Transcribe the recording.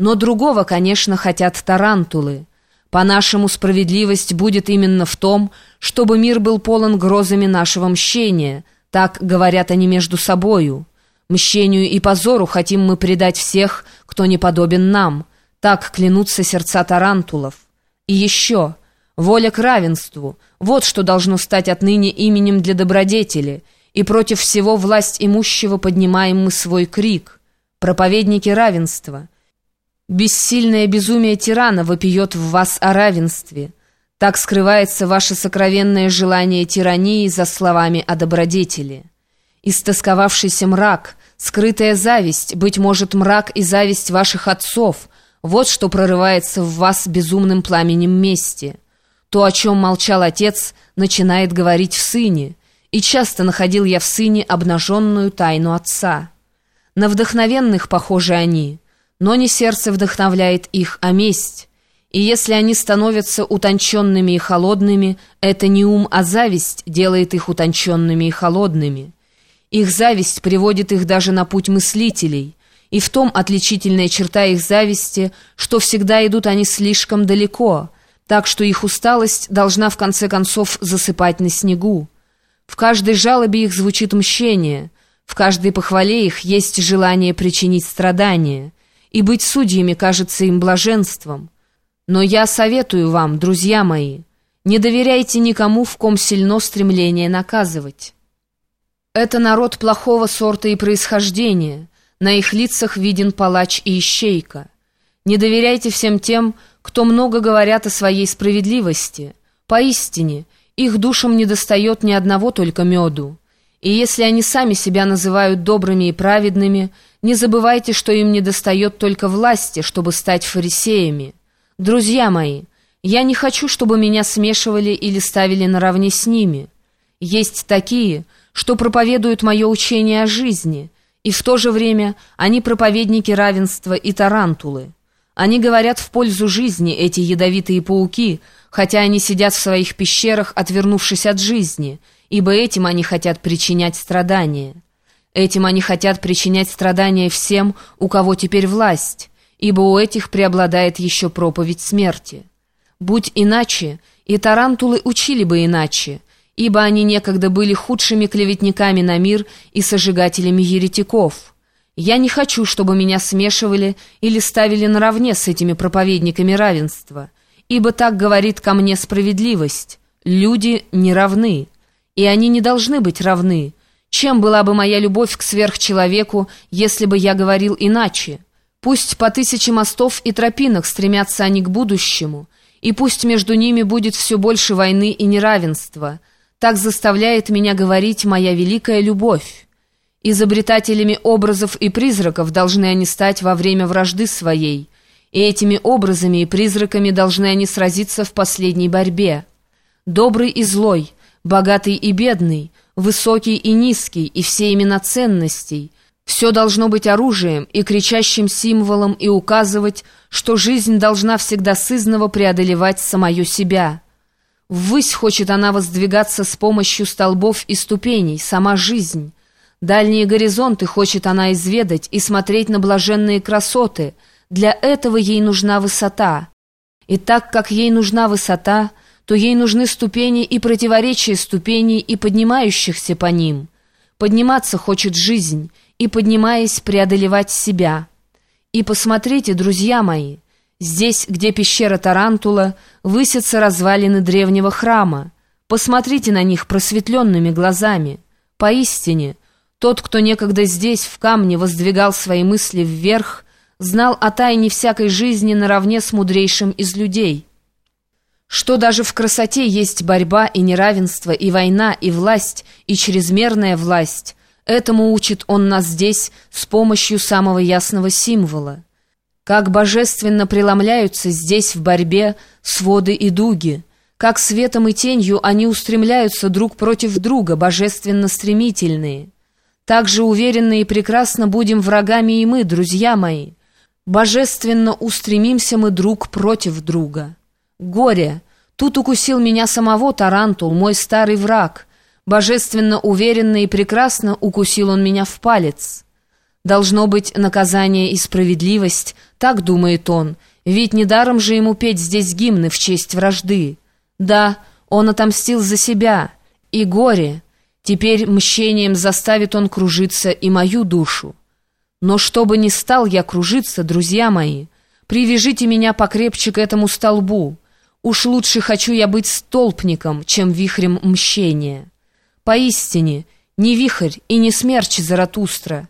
Но другого, конечно, хотят тарантулы. По-нашему, справедливость будет именно в том, чтобы мир был полон грозами нашего мщения. Так говорят они между собою. Мщению и позору хотим мы предать всех, кто не подобен нам. Так клянутся сердца тарантулов. И еще, воля к равенству. Вот что должно стать отныне именем для добродетели. И против всего власть имущего поднимаем мы свой крик. Проповедники равенства. Бессильное безумие тирана вопиет в вас о равенстве. Так скрывается ваше сокровенное желание тирании за словами о добродетели. Истосковавшийся мрак, скрытая зависть, быть может, мрак и зависть ваших отцов, вот что прорывается в вас безумным пламенем мести. То, о чем молчал отец, начинает говорить в сыне, и часто находил я в сыне обнаженную тайну отца. На вдохновенных похожи они, но не сердце вдохновляет их, а месть. И если они становятся утонченными и холодными, это не ум, а зависть делает их утонченными и холодными. Их зависть приводит их даже на путь мыслителей, и в том отличительная черта их зависти, что всегда идут они слишком далеко, так что их усталость должна в конце концов засыпать на снегу. В каждой жалобе их звучит мщение, в каждой похвале их есть желание причинить страдания, и быть судьями кажется им блаженством. Но я советую вам, друзья мои, не доверяйте никому, в ком сильно стремление наказывать. Это народ плохого сорта и происхождения, на их лицах виден палач и ищейка. Не доверяйте всем тем, кто много говорят о своей справедливости. Поистине, их душам не достает ни одного только меду. И если они сами себя называют добрыми и праведными, не забывайте, что им не достает только власти, чтобы стать фарисеями. Друзья мои, я не хочу, чтобы меня смешивали или ставили наравне с ними. Есть такие, что проповедуют мое учение о жизни, и в то же время они проповедники равенства и тарантулы. Они говорят в пользу жизни, эти ядовитые пауки, хотя они сидят в своих пещерах, отвернувшись от жизни, ибо этим они хотят причинять страдания. Этим они хотят причинять страдания всем, у кого теперь власть, ибо у этих преобладает еще проповедь смерти. Будь иначе, и тарантулы учили бы иначе, ибо они некогда были худшими клеветниками на мир и сожигателями еретиков». Я не хочу, чтобы меня смешивали или ставили наравне с этими проповедниками равенства, ибо так говорит ко мне справедливость. Люди не равны, и они не должны быть равны. Чем была бы моя любовь к сверхчеловеку, если бы я говорил иначе? Пусть по тысяче мостов и тропинок стремятся они к будущему, и пусть между ними будет все больше войны и неравенства. Так заставляет меня говорить моя великая любовь. Изобретателями образов и призраков должны они стать во время вражды своей, и этими образами и призраками должны они сразиться в последней борьбе. Добрый и злой, богатый и бедный, высокий и низкий, и все имена ценностей — все должно быть оружием и кричащим символом и указывать, что жизнь должна всегда сызново преодолевать самое себя. Ввысь хочет она воздвигаться с помощью столбов и ступеней, сама жизнь. Дальние горизонты хочет она изведать и смотреть на блаженные красоты. Для этого ей нужна высота. И так как ей нужна высота, то ей нужны ступени и противоречия ступеней и поднимающихся по ним. Подниматься хочет жизнь, и, поднимаясь, преодолевать себя. И посмотрите, друзья мои, здесь, где пещера Тарантула, высятся развалины древнего храма. Посмотрите на них просветленными глазами. Поистине, тот, кто некогда здесь, в камне, воздвигал свои мысли вверх, знал о тайне всякой жизни наравне с мудрейшим из людей. Что даже в красоте есть борьба и неравенство, и война, и власть, и чрезмерная власть. Этому учит он нас здесь с помощью самого ясного символа. Как божественно преломляются здесь в борьбе своды и дуги, как светом и тенью они устремляются друг против друга, божественно стремительные. Так же уверенно и прекрасно будем врагами и мы, друзья мои. Божественно устремимся мы друг против друга. Горе! Тут укусил меня самого Тарантул, мой старый враг. Божественно уверенно и прекрасно укусил он меня в палец. Должно быть наказание и справедливость, так думает он, ведь недаром же ему петь здесь гимны в честь вражды. Да, он отомстил за себя, и горе, теперь мщением заставит он кружиться и мою душу. Но чтобы не стал я кружиться, друзья мои, привяжите меня покрепче к этому столбу. Уж лучше хочу я быть столпником, чем вихрем мщения. Поистине, не вихрь и не смерч Заратустра —